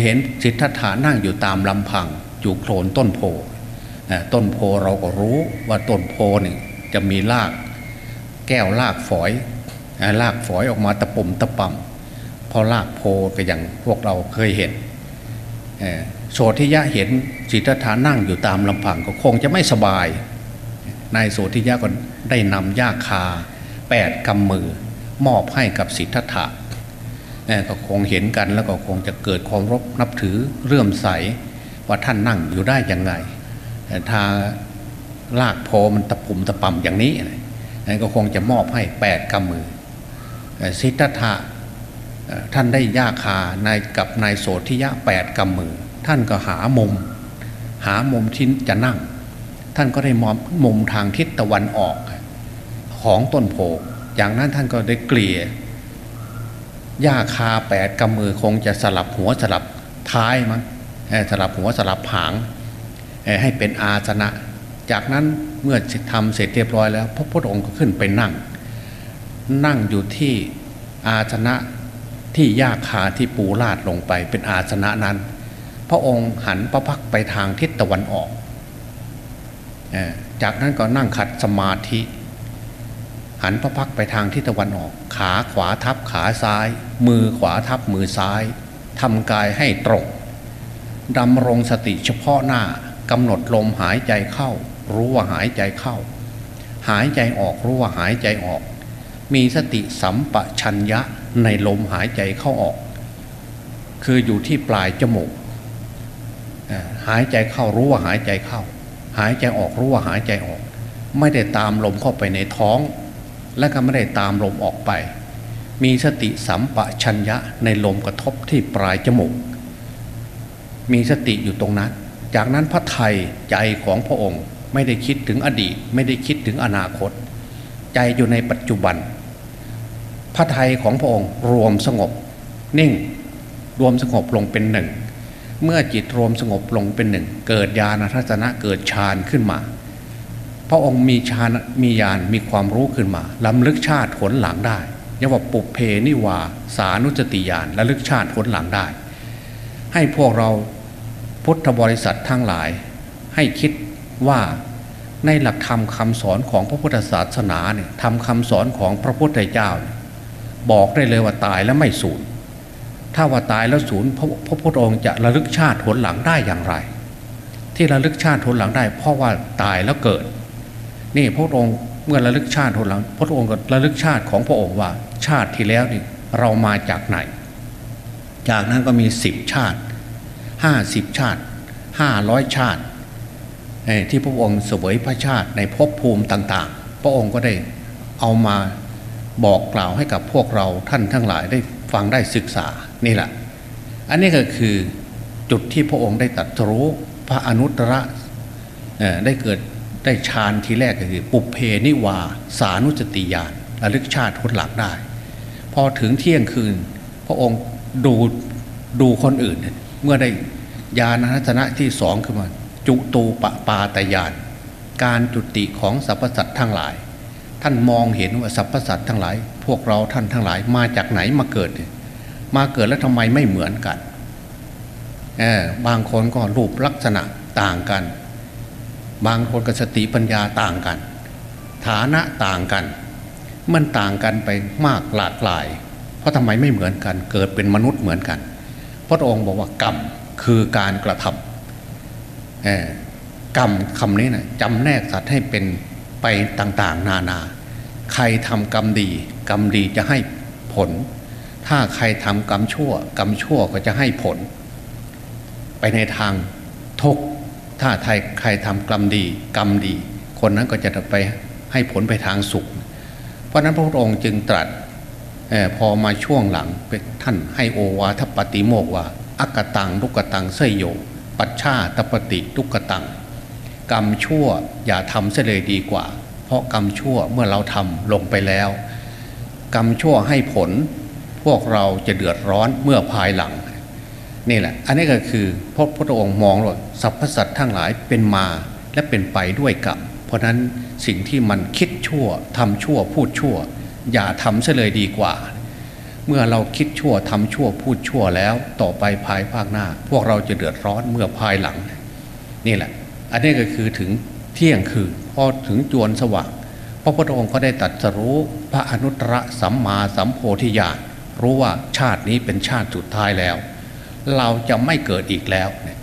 เห็นสิทธัตถานั่งอยู่ตามลำพังอยู่โคลนต้นโพต้นโพเราก็รู้ว่าต้นโพนี่จะมีรากแก้วรากฝอย รากฝอยออกมาตะปุ่มตะป่ำพอลากโพก็อย่างพวกเราเคยเห็นโสธิยะเห็นสิทธัตถานั่งอยู่ตามลำพังก็คงจะไม่สบายนายโสธิยะก็ได้นำยาคาแปดกำมือ มอบให้กับสิทธัตถะก็คงเห็นกันแล้วก็คงจะเกิดความรบนับถือเรื่มใสว่าท่านนั่งอยู่ได้ยังไงถ้าลากโพมันตะปุ่มตะป่ำอย่างนี้ก็คงจะมอบให้แปดกำมือ สิทธัตถะท่านได้ยาคานายกับนายโสธิยะแปดกำมือ ท่านก็หามุม หามุมที่จะนั่ง ท่านก็ได้มอมมุมทางทิศตะวันออก ของต้นโพอย่างนั้นท่านก็ได้เกลี่ยหญ้าคาแปดกำมือคงจะสลับหัวสลับท้ายมั้งสลับหัวสลับหางให้เป็นอาสนะ จากนั้นเมื่อทำเสร็จเรียบร้อยแล้ว พระพุทธองค์ก็ขึ้นไปนั่ง นั่งอยู่ที่อาสนะที่หญ้าคาที่ปูลาดลงไปเป็นอาสนะนั้น พระองค์หันพระพักไปทางทิศตะวันออก จากนั้นก็นั่งขัดสมาธิ หันพระพักไปทางทิศตะวันออก ขาขวาทับขาซ้าย มือขวาทับมือซ้ายทำกายให้ตรงดำรงสติเฉพาะหน้ากำหนดลมหายใจเข้า รู้ว่าหายใจเข้า หายใจออกรู้ว่าหายใจออก มีสติสัมปชัญญะในลมหายใจเข้าออก คืออยู่ที่ปลายจมูกหายใจเข้ารู้ว่าหายใจเข้า หายใจออกรู้ว่าหายใจออก ไม่ได้ตามลมเข้าไปในท้อง และก็ไม่ได้ตามลมออกไป มีสติสัมปชัญญะในลมกระทบที่ปลายจมูก มีสติอยู่ตรงนั้น จากนั้นพระไทยใจของพระองค์ไม่ได้คิดถึงอดีต ไม่ได้คิดถึงอนาคต ใจอยู่ในปัจจุบัน พระไทยของพระองค์รวมสงบ นิ่ง รวมสงบลงเป็นหนึ่ง เมื่อจิตรวมสงบลงเป็นหนึ่ง เกิดญาณทัศนะเกิดฌานขึ้นมา พระองค์มีฌานมีญาณมีความรู้ขึ้นมาล้ำลึกชาติผลหลังได้ยว่าปุเพนิวาสานุจติญาณและลึกชาติผลหลังได้ ให้พวกเราพุทธบริษัททั้งหลาย ให้คิดว่าในหลักธรรมคำสอนของพระพุทธศาสนาเนี่ยทำคำสอนของพระพุทธเจ้า บอกได้เลยว่าตายแล้วไม่สูญถ้าว่าตายแล้วศูนย์พระพระพุทธองค์จะระลึกชาติผลหลังได้อย่างไร ที่ระลึกชาติผลหลังได้ เพราะว่าตายแล้วเกิด นี่พระองค์เมื่อระลึกชาติผลหลัง พระองค์ก็ระลึกชาติของพระองค์ว่าชาติที่แล้วนี่เรามาจากไหน จากนั้นก็มีสิบชาติห้าสิบชาติห้าร้อยชาติที่พระองค์เสวยพระชาติในภพภูมิต่าง ๆ พระองค์ก็ได้เอามา บอกกล่าวให้กับพวกเราท่านทั้งหลายได้ฟังได้ศึกษานี่แหละ อันนี้ก็คือจุดที่พระองค์ได้ตัดรู้พระอนุตตรได้เกิดได้ฌานทีแรกก็คือปุเพนิวาสานุจติยานระลึกชาติทนหลักได้ พอถึงเที่ยงคืน พระองค์ดูดูคนอื่น เมื่อได้ญาณทัศนะที่สองขึ้นมา จุตูปปาตยาน การจุติของสรรพสัตว์ทั้งหลาย ท่านมองเห็นว่าสรรพสัตว์ทั้งหลาย พวกเราท่านทั้งหลายมาจากไหนมาเกิด มาเกิดแล้วทำไมไม่เหมือนกันบางคนก็รูปลักษณะต่างกัน บางคนก็สติปัญญาต่างกัน ฐานะต่างกัน มันต่างกันไปมากหลากหลาย เพราะทำไมไม่เหมือนกัน เกิดเป็นมนุษย์เหมือนกัน พระองค์บอกว่ากรรมคือการกระทำกรรมคำนี้นะจำแนกสัตว์ให้เป็น ไปต่างๆ นานา ใครทำกรรมดี กรรมดีจะให้ผล ถ้าใครทำกรรมชั่ว กรรมชั่วก็จะให้ผล ไปในทางทุกถ้าใครใครทำกรรมดี กรรมดี คนนั้นก็จะไปให้ผลไปทางสุข เพราะนั้นพระพุทธองค์จึงตรัสอพอมาช่วงหลังท่านให้โอวาทปฏิโมกว่า อักตังทุกตังเสยโย ปัชชาตปฏิทุกตัง กรรมชั่วอย่าทำเสียเลยดีกว่า เพราะกรรมชั่วเมื่อเราทำลงไปแล้ว กรรมชั่วให้ผลพวกเราจะเดือดร้อนเมื่อภายหลัง นี่แหละ อันนี้ก็คือพระพุทธองค์มองว่าสรรพสัตว์ทั้งหลายเป็นมาและเป็นไปด้วยกรรมเพราะนั้นสิ่งที่มันคิดชั่วทำชั่วพูดชั่ว อย่าทำเสียเลยดีกว่า เมื่อเราคิดชั่วทำชั่วพูดชั่วแล้ว ต่อไปภายภาคหน้า พวกเราจะเดือดร้อนเมื่อภายหลัง นี่แหละ อันนี้ก็คือถึงเที่ยงคืนพอถึงจวนสว่างพระพุทธองค์ก็ได้ตัดสรู้พระอนุตตรสัมมาสัมโพธิญาณรู้ว่าชาตินี้เป็นชาติสุดท้ายแล้ว เราจะไม่เกิดอีกแล้วเนี่ย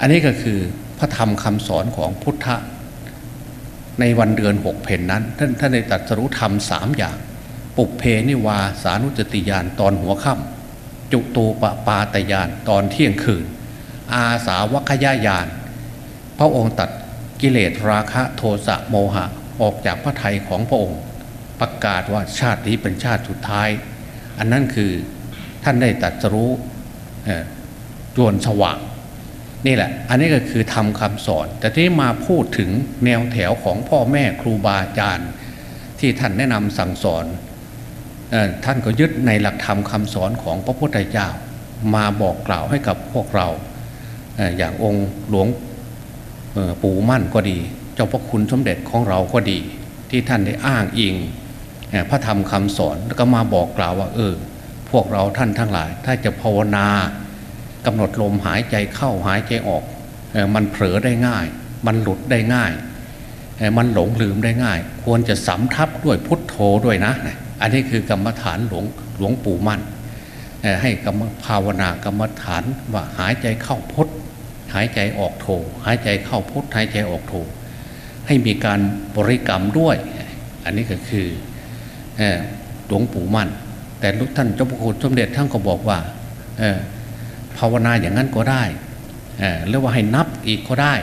อันนี้ก็คือพระธรรมคำสอนของพุทธะในวันเดือนหกเพนนั้น ท่านท่านได้ตรัสรู้ธรรมสามอย่าง ปุเพนิวาสานุจติยานตอนหัวค่ำจุตูปปาตยานตอนเที่ยงคืน อาสาวคยายาน ระองค์ตัดกิเลสราคะโทสะโมหะออกจากพระทัยของพระองค์ ประกาศว่าชาตินี้เป็นชาติสุดท้าย อันนั้นคือท่านได้ตรัสรู้จวนสว่างนี่แหละ อันนี้ก็คือทำคำสอน แต่ที่มาพูดถึงแนวแถวของพ่อแม่ครูบาอาจารย์ ที่ท่านแนะนำสั่งสอนท่านก็ยึดในหลักธรรมคาสอนของพระพุทธเจ้า มาบอกกล่าวให้กับพวกเรา อย่างองค์หลวง ปู่มั่นก็ดี เจ้าพระคุณสมเด็จของเราก็ดี ที่ท่านได้อ้างอิงพระธรรมคำสอนแล้วก็มาบอกกล่าวว่า เออ พวกเราท่านทั้งหลาย ถ้าจะภาวนากำหนดลมหายใจเข้าหายใจออกมันเผลอได้ง่าย มันหลุดได้ง่ายมันหลงลืมได้ง่าย ควรจะสำทับด้วยพุทโธด้วยนะ อันนี้คือกรรมฐานหลวงหลวงปู่มั่นให้กรรมภาวนากรรมฐานว่าหายใจเข้าพุท หายใจออกโธหายใจเข้าพุทหายใจออกโธให้มีการบริกรรมด้วย อันนี้ก็คือหลวงปู่มั่น แต่ลูกท่านเจ้าพระคุณสมเด็จท่านก็บอกว่าภาวนาอย่างนั้นก็ได้หรือว่าให้นับอีกก็ได้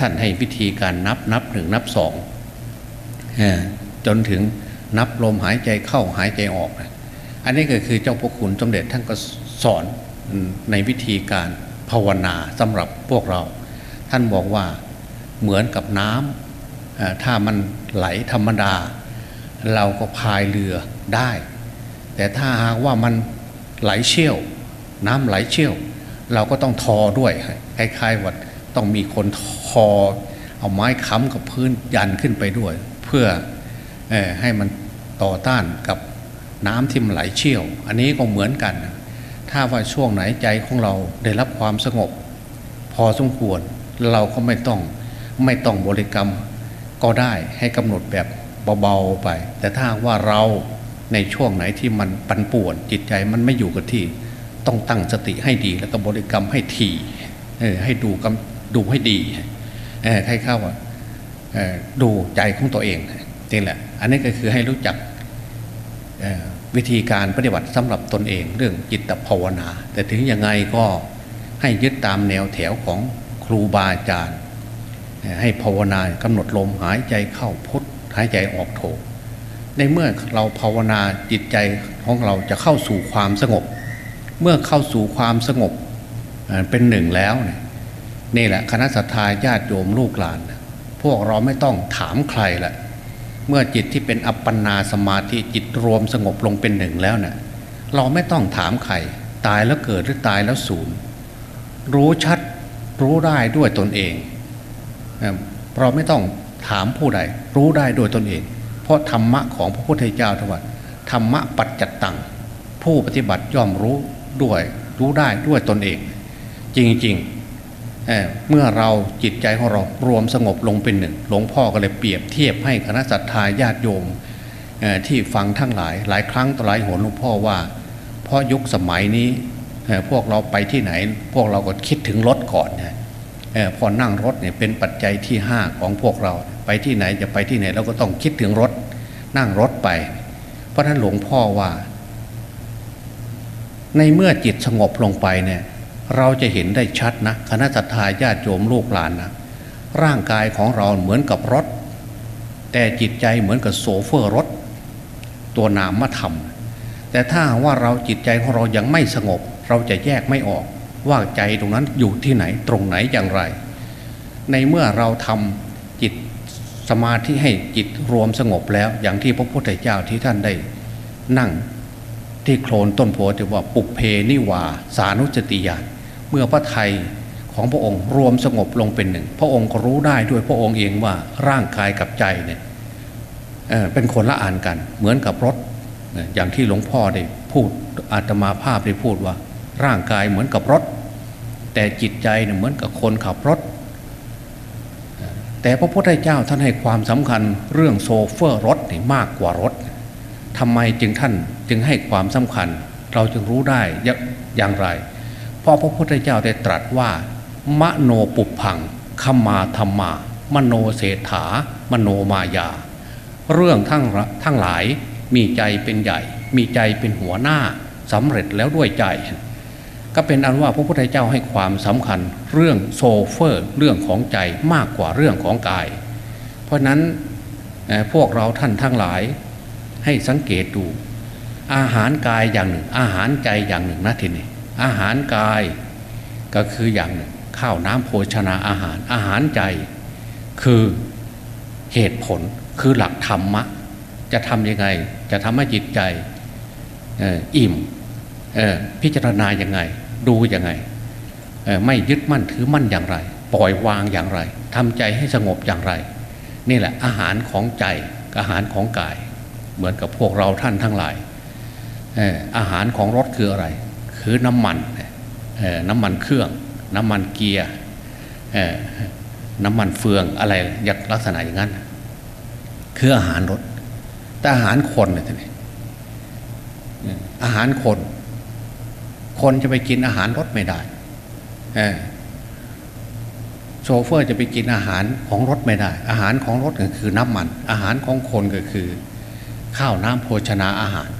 ท่านให้วิธีการนับนับหนึ่งนับสองจนถึงนับลมหายใจเข้าหายใจออก อันนี้ก็คือเจ้าพระคุณสมเด็จท่านก็สอนในวิธีการ ภาวนาสำหรับพวกเรา ท่านบอกว่าเหมือนกับน้ำถ้ามันไหลธรรมดา เราก็พายเรือได้ แต่ถ้าหากว่ามันไหลเชี่ยว น้ำไหลเชี่ยว เราก็ต้องทอด้วยคล้ายๆว่าต้องมีคนทอ เอาไม้ค้ำกับพื้นยันขึ้นไปด้วย เพื่ออให้มันต่อต้านกับน้ำที่มันไหลเชี่ยว อันนี้ก็เหมือนกัน ถ้าว่าช่วงไหนใจของเราได้รับความสงบ พอสมควรเราก็ไม่ต้องไม่ต้องบริกรรมก็ได้ให้กำหนดแบบเบาๆไป แต่ถ้าว่าเราในช่วงไหนที่มันปันป่วน จิตใจมันไม่อยู่กับที่ ต้องตั้งสติให้ดีแล้วก็บริกรรมให้ทีให้ดูกดูให้ดีให้เข้าว่าดูใจของตัวเองนี่แหละ อันนี้ก็คือให้รู้จัก วิธีการปฏิบัติสำหรับตนเองเรื่องจิตภาวนา แต่ถึงยังไงก็ให้ยึดตามแนวแถวของครูบาอาจารย์ ให้ภาวนากำหนดลมหายใจเข้าพุทหายใจออกโถในเมื่อเราภาวนาจิตใจของเราจะเข้าสู่ความสงบ เมื่อเข้าสู่ความสงบเป็นหนึ่งแล้วเนี่ยนี่แหละคณะสัตยาญาติโยมลูกหลาน พวกเราไม่ต้องถามใครละ เมื่อจิตที่เป็นอัปปนาสมาธิจิตรวมสงบลงเป็นหนึ่งแล้วเนะ่ยเราไม่ต้องถามใครตายแล้วเกิดหรือตายแล้วสูญรู้ชัดรู้ได้ด้วยตนเองเราไม่ต้องถามผู้ใด รู้ได้ด้วยตนเอง เพราะธรรมะของพระพุทธเจ้าทว่าธรรมะปัจจัตตังผู้ปฏิบัติย่อมรู้ด้วย รู้ได้ด้วยตนเอง จริงๆ เเมื่อเราจิตใจของเรารวมสงบลงเป็นหนึ่ง หลวงพ่อก็เลยเปรียบเทียบให้คณะสัตยาญาติโยมที่ฟังทั้งหลาย หลายครั้งต่อหลายหนหลวงพ่อว่า เพราะยุคสมัยนี้พวกเราไปที่ไหน พวกเราก็คิดถึงรถก่อนนะพอนั่งรถเนี่ยเป็นปัจจัยที่ห้าของพวกเรา ไปที่ไหนจะไปที่ไหนเราก็ต้องคิดถึงรถ นั่งรถไป เพราะนั้นหลวงพ่อว่า ในเมื่อจิตสงบลงไปเนี่ย เราจะเห็นได้ชัดนะคณะสัตยาญาติโยมลูกหลานนะร่างกายของเราเหมือนกับรถ แต่จิตใจเหมือนกับโซเฟอร์รถ ตัวนามธรรม แต่ถ้าว่าเราจิตใจของเรายังไม่สงบ เราจะแยกไม่ออก ว่าใจตรงนั้นอยู่ที่ไหนตรงไหนอย่างไร ในเมื่อเราทำจิตสมาธิให้จิตรวมสงบแล้วอย่างที่พระพุทธเจ้าที่ท่านได้ นั่งที่โคลนต้นโพธิว่าปุเพนิวาสานุจติยาน เมื่อพระไทยของพระองค์รวมสงบลงเป็นหนึ่ง พระองค์ก็รู้ได้ด้วยพระองค์เองว่าร่างกายกับใจเนี่ยเเป็นคนละอ่านกัน เหมือนกับรถอย่างที่หลวงพ่อได้พูดอาตมาภาพได้พูดว่า ร่างกายเหมือนกับรถ แต่จิตใจเนี่ยเหมือนกับคนขับรถ แต่พระพุทธเจ้าท่านให้ความสำคัญเรื่องโซเฟอร์รถนี่มากกว่ารถทำไมจึงท่านจึงให้ความสำคัญ เราจึงรู้ได้อย่างไร เพราะพระพุทธเจ้าได้ตรัสว่า มโนปุพังขมาธรรมา มโนเศรษฐามโนมายา เรื่องทั้งทั้งหลายมีใจเป็นใหญ่ มีใจเป็นหัวหน้าสำเร็จแล้วด้วยใจ ก็เป็นอันว่าพระพุทธเจ้าให้ความสำคัญเรื่องโซเฟอร์เรื่องของใจมากกว่าเรื่องของกาย เพราะนั้นพวกเราท่านทั้งหลายให้สังเกตดูอาหารกายอย่างหนึ่ง อาหารใจอย่างหนึ่งนะทีนี้ อาหารกาย ก็คืออย่างหนึ่งข้าวน้ำโภชนาอาหารอาหารใจ คือเหตุผลคือหลักธรรมะ จะทำยังไง จะทำให้จิตใจอิ่มพิจารณาอย่างไง ดูอยังไง ไม่ยึดมั่นถือมั่นอย่างไร ปล่อยวางอย่างไรทำใจให้สงบอย่างไร นี่แหละอาหารของใจอาหารของกาย เหมือนกับพวกเราท่านทั้งหลายอาหารของรถคืออะไร คือน้ำมันน้ำมันเครื่อง น้ำมันเกียร์น้ำมันเฟืองอะไรอย่างลักษณะอย่างนั้นคืออาหารรถแต่อาหารคนเนี่ยท่านอาหารคน คนจะไปกินอาหารรถไม่ได้โชเฟอร์จะไปกินอาหารของรถไม่ได้ อาหารของรถก็คือน้ำมัน อาหารของคนก็คือ ข้าวน้ำโภชนาอาหาร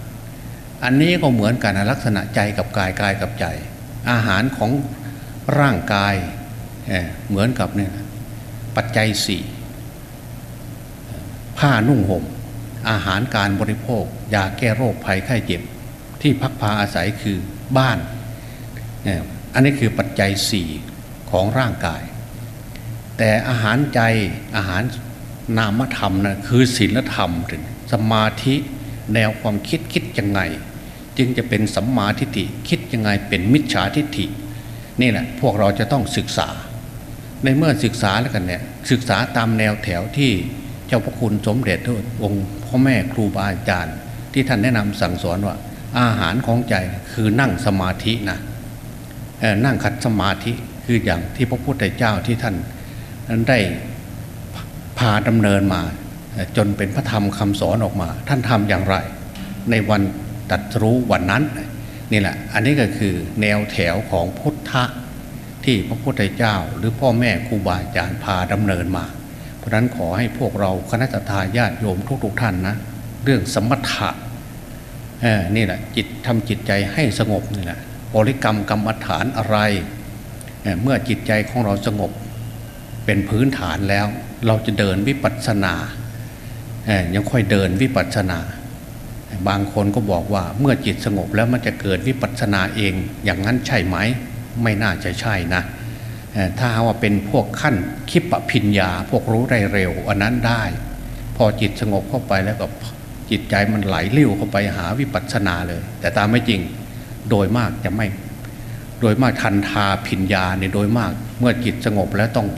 อันนี้ก็เหมือนกันลักษณะใจกับกายกายกับใจ อาหารของร่างกายเหมือนกับเนี่ยปัจจัยสี่ผ้านุ่งห่ม อาหารการบริโภค ยาแก้โรคภัยไข้เจ็บ ที่พักพาอาศัยคือบ้าน อันนี้คือปัจจัยสี่ของร่างกาย แต่อาหารใจอาหารนามธรรมนะคือศีลธรรมถึงสมาธิ แนวความคิดคิดยังไง จึงจะเป็นสัมมาทิฏฐิคิดยังไงเป็นมิจฉาทิฏฐินี่แหละพวกเราจะต้องศึกษา ในเมื่อศึกษาแล้วกันเนี่ยศึกษาตามแนวแถวที่เจ้าพระคุณสมเด็จทุกองค์พ่อแม่ครูบาอาจารย์ ที่ท่านแนะนำสั่งสอนว่า อาหารของใจคือนั่งสมาธินะนั่งขัดสมาธิคืออย่างที่พระพุทธเจ้าที่ท่านนั้นได้พาดำเนินมา จนเป็นพระธรรมคำสอนออกมา ท่านทำอย่างไร ในวันตัดรู้วันนั้นนี่แหละอันนี้ก็คือแนวแถวของพุทธะที่พระพุทธเจ้า หรือพ่อแม่ครูบาอาจารย์พาดำเนินมา เพราะนั้นขอให้พวกเราคณะทาญาติโยมทุกๆท่านนะเรื่องสมถะนี่แหละจิตทำจิตใจให้สงบนี่แหละบริกรรมกรรมฐานอะไรเเมื่อจิตใจของเราสงบเป็นพื้นฐานแล้ว เราจะเดินวิปัสสนา ยังค่อยเดินวิปัสสนา บางคนก็บอกว่าเมื่อจิตสงบแล้วมันจะเกิดวิปัสสนาเอง อย่างนั้นใช่ไหม ไม่น่าจะใช่นะถ้าว่าเป็นพวกขั้นคิปพิญญาพวกรู้ได้เร็ว อันนั้นได้ พอจิตสงบเข้าไปแล้วก็จิตใจมันไหลเลี้ยวเข้าไปหาวิปัสสนาเลย แต่ตามไม่จริงโดยมากจะไม่ โดยมากทันทาพิญญาเนี่ยโดยมากเมื่อจิตสงบแล้วต้อง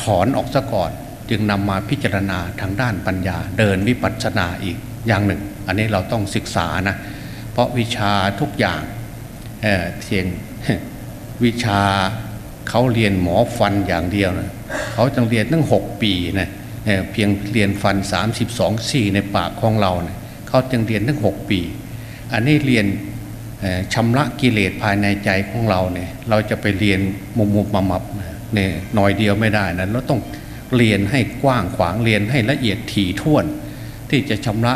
ถอนออกซะก่อน จึงนำมาพิจารณาทางด้านปัญญา เดินวิปัสสนาอีกอย่างหนึ่ง อันนี้เราต้องศึกษานะเพราะวิชาทุกอย่างเออเทียงวิชาเขาเรียนหมอฟันอย่างเดียวนะเขาจังเรียนตั้งหกปีนะเพียงเรียนฟัน 32ซี่ในปากของเราเนะเขาจึงเรียนตั้งหกปี อันนี้เรียนชำระกิเลสภายในใจของเราเนี่ยเราจะไปเรียนมุมมุมมามับเนี่ยหน่อยเดียวไม่ได้นะเราต้อง เรียนให้กว้างขวางเรียนให้ละเอียดถี่ถ้วน ที่จะชำระ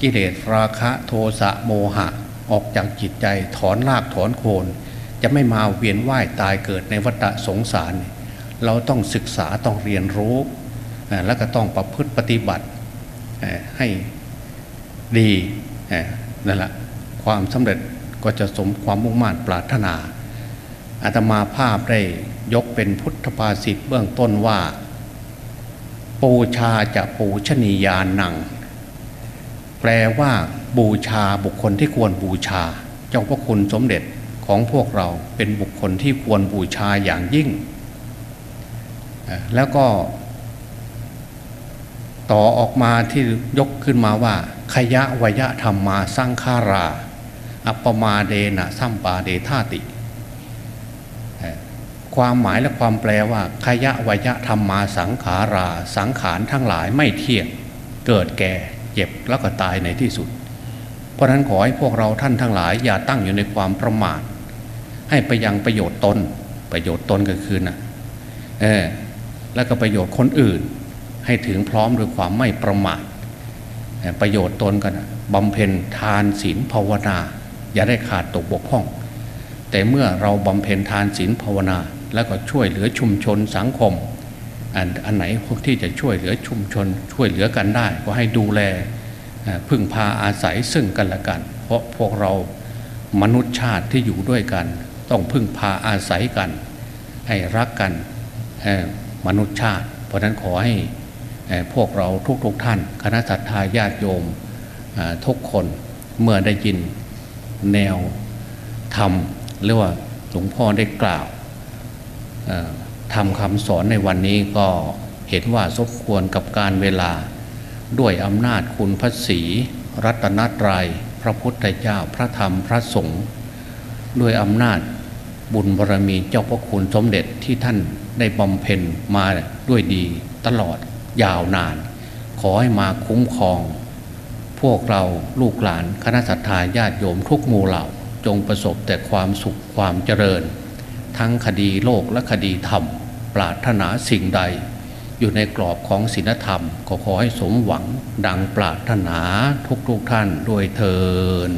กิเลสราคะโทสะโมหะ ออกจากจิตใจถอนรากถอนโคน จะไม่มาเวียนว่ายตายเกิดในวัฏสงสาร เราต้องศึกษาต้องเรียนรู้ แล้วก็ต้องประพฤติปฏิบัติให้ดีนั่นแหละความสำเร็จก็จะสมความมุ่งมั่นปรารถนาอาตมาภาพได้ยกเป็นพุทธภาษิตเบื้องต้นว่า ปูชาจะปูชนียานัง แปลว่าบูชาบุคคลที่ควรบูชา เจ้าพระคุณสมเด็จของพวกเราเป็นบุคคลที่ควรบูชาอย่างยิ่ง แล้วก็ ต่อออกมาที่ยกขึ้นมาว่า ขยะวยะธรรมมาสร้างคารา อัปมาเดนะสัมปาเดธาติ ความหมายและความแปลว่าขยะวยะธรรมมาสังขาราสังขารทั้งหลายไม่เที่ยงเกิดแก่เจ็บแล้วก็ตายในที่สุด เพราะฉะนั้นขอให้พวกเราท่านทั้งหลาย อย่าตั้งอยู่ในความประมาท ให้ไปยังประโยชน์ตน ประโยชน์ตนก็คือนะเออแล้วก็ประโยชน์คนอื่น ให้ถึงพร้อมด้วยความไม่ประมาทประโยชน์ตนกันบำเพ็ญทานศีลภาวนา อย่าได้ขาดตกบกพร่อง แต่เมื่อเราบำเพ็ญทานศีลภาวนา แล้วก็ช่วยเหลือชุมชนสังคม อันอันไหนพวกที่จะช่วยเหลือชุมชน ช่วยเหลือกันได้ ก็ให้ดูแลพึ่งพาอาศัยซึ่งกันและกัน เพราะพวกเรามนุษย์ชาติที่อยู่ด้วยกัน ต้องพึ่งพาอาศัยกัน ให้รักกันมนุษย์ชาติ เพราะนั้นขอให้พวกเราทุกๆทท่าน คณะสัตยาญาติโยมทุกคนเมื่อได้ยินแนวธรรมหรือว่าหลวงพ่อได้กล่าว ทำคำสอนในวันนี้ก็เห็นว่าสมควรกับการเวลาด้วยอำนาจคุณพระศีรัตนตรยัยพระพุทธเจ้าพระธรรมพระสงฆ์ด้วยอำนาจบุญบารรมีเจ้าพระคุณสมเด็จที่ท่านได้บำเพ็ญมาด้วยดีตลอดยาวนาน ขอให้มาคุ้มครอง พวกเราลูกหลานคณะสัตยาญาติโยมทุกหมู่เหล่า จงประสบแต่ความสุขความเจริญ ทั้งคดีโลกและคดีธรรม ปรารถนาสิ่งใด อยู่ในกรอบของศีลธรรม ก็ขอให้สมหวังดังปรารถนาทุกๆทท่านด้วยเทอ